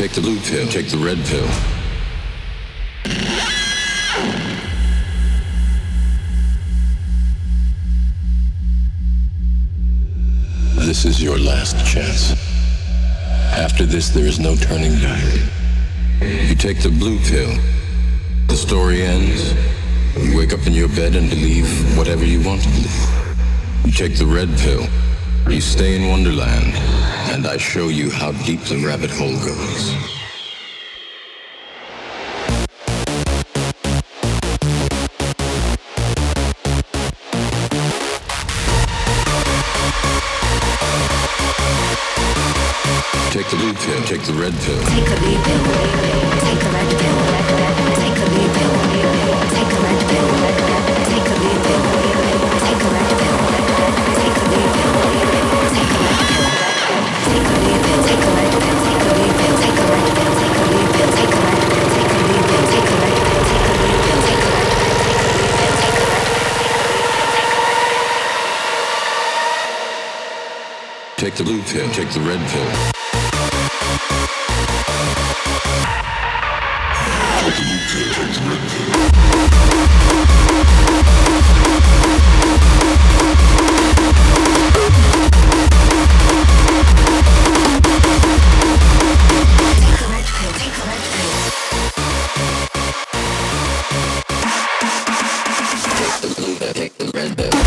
take the blue pill, take the red pill. This is your last chance. After this, there is no turning back. You take the blue pill. The story ends. You wake up in your bed and believe whatever you want to believe. You take the red pill. You stay in Wonderland, and I show you how deep the rabbit hole goes. Take the blue pill, take the red pill. Take the blue pill. Take the red pill. Take the blue pill, take the red pill. Take the blue take the red. Take the blue take the red pill.